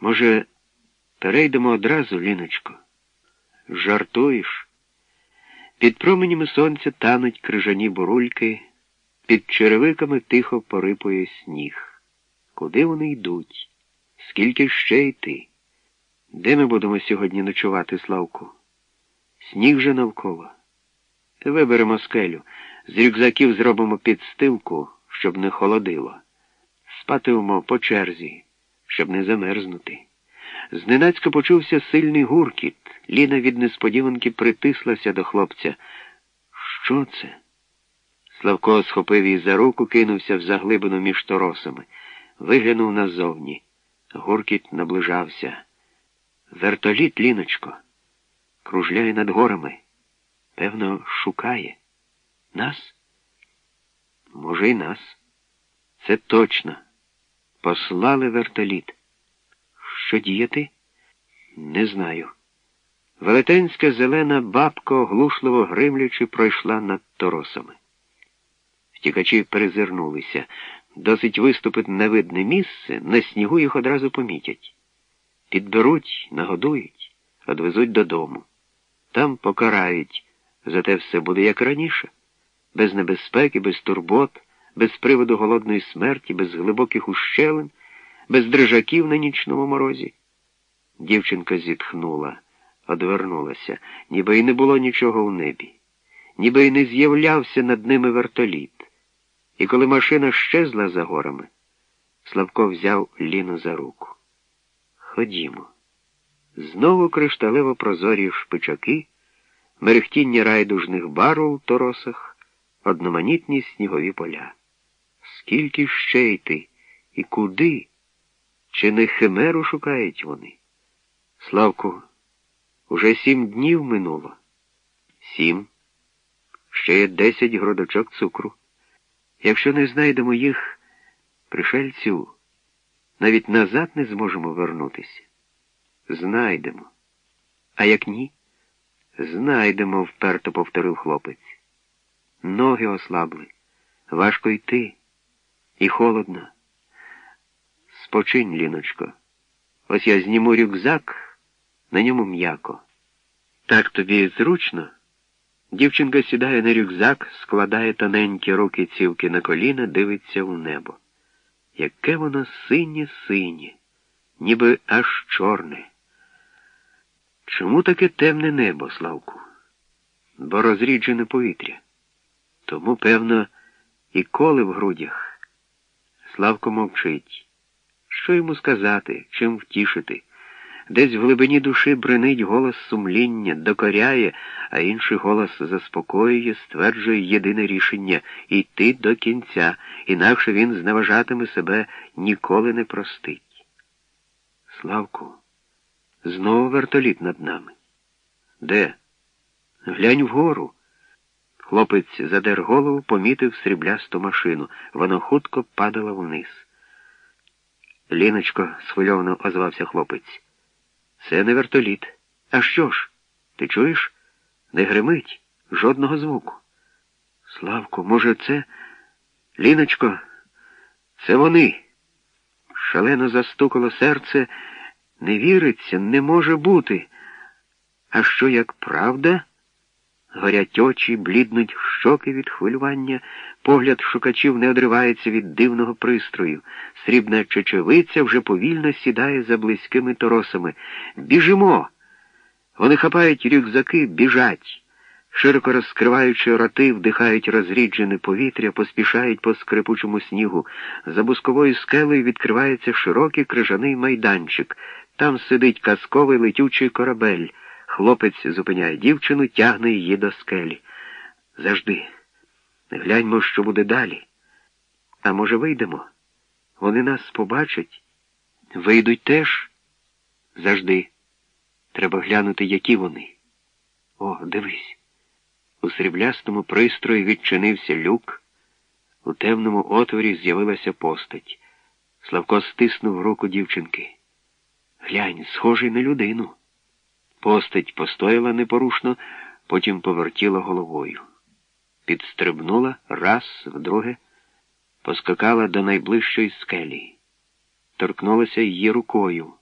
Може, перейдемо одразу, Ліночко? Жартуєш? Під променями сонця тануть крижані бурульки, під черевиками тихо порипує сніг. Куди вони йдуть? Скільки ще йти? Де ми будемо сьогодні ночувати, Славку? Сніг же навколо. Виберемо скелю. З рюкзаків зробимо підстилку, щоб не холодило. Спатимемо по черзі, щоб не замерзнути. Зненацька почувся сильний гуркіт. Ліна від несподіванки притислася до хлопця. Що це? Славко схопив її за руку, кинувся в заглибину між торосами, виглянув назовні. Гуркіт наближався. Вертоліт, Ліночко, кружляє над горами. Певно, шукає. Нас? Може, й нас. Це точно. Послали вертоліт. Що діяти? Не знаю. Велетенська зелена бабка, оглушливо гримлячи, пройшла над торосами. Втікачі перезирнулися. Досить виступить на видне місце, на снігу їх одразу помітять. Підберуть, нагодують, одвезуть додому. Там покарають, зате все буде як раніше, без небезпеки, без турбот, без приводу голодної смерті, без глибоких ущелин, без дрижаків на нічному морозі. Дівчинка зітхнула, одвернулася, ніби й не було нічого в небі, ніби й не з'являвся над ними вертоліт. І коли машина щезла за горами, Славко взяв Ліну за руку. Ходімо. Знову кришталево прозорі шпичаки, мерехтіння райдужних бар у торосах, одноманітні снігові поля. Скільки ще йти і куди? Чи не химеру шукають вони? Славку, уже сім днів минуло. Сім. Ще є десять гродочок цукру. Якщо не знайдемо їх, пришельцю, навіть назад не зможемо вернутися. Знайдемо. А як ні? Знайдемо, вперто повторив хлопець. Ноги ослабли, важко йти, і холодно. Спочинь, Ліночко. Ось я зніму рюкзак, на ньому м'яко. Так тобі зручно? Дівчинка сідає на рюкзак, складає тоненькі руки цівки на коліна, дивиться у небо. Яке воно синє синє, ніби аж чорне. Чому таке темне небо, Славку? Бо розріджене повітря. Тому, певно, і коли в грудях. Славко мовчить. Що йому сказати, чим втішити? Десь в глибині душі бренить голос сумління, докоряє, а інший голос заспокоює, стверджує єдине рішення йти до кінця, інакше він зневажатиме себе ніколи не простить. Славку, знову вертоліт над нами. Де? Глянь вгору. Хлопець задер голову, помітив сріблясту машину. Вона хутко падала вниз. Ліночко, схвильовано озвався хлопець. Це не вертоліт. А що ж? Ти чуєш? Не гримить жодного звуку. Славко, може, це. Ліночко, це вони. Шалено застукало серце. Не віриться, не може бути. А що, як правда? Горять очі, бліднуть щоки від хвилювання, погляд шукачів не одривається від дивного пристрою. Срібна чечевиця вже повільно сідає за близькими торосами. Біжимо! Вони хапають рюкзаки, біжать. Широко розкриваючи роти, вдихають розріджене повітря, поспішають по скрипучому снігу. За бусковою скелею відкривається широкий крижаний майданчик. Там сидить казковий летючий корабель. Хлопець зупиняє дівчину, тягне її до скелі. Завжди. Гляньмо, що буде далі. А може, вийдемо? Вони нас побачать. Вийдуть теж. Завжди. Треба глянути, які вони. О, дивись. У сріблястому пристрої відчинився люк. У темному отворі з'явилася постать. Славко стиснув руку дівчинки. Глянь, схожий на людину. Постать постояла непорушно, потім повертіла головою. Підстрибнула раз, вдруге, поскакала до найближчої скелі, торкнулася її рукою.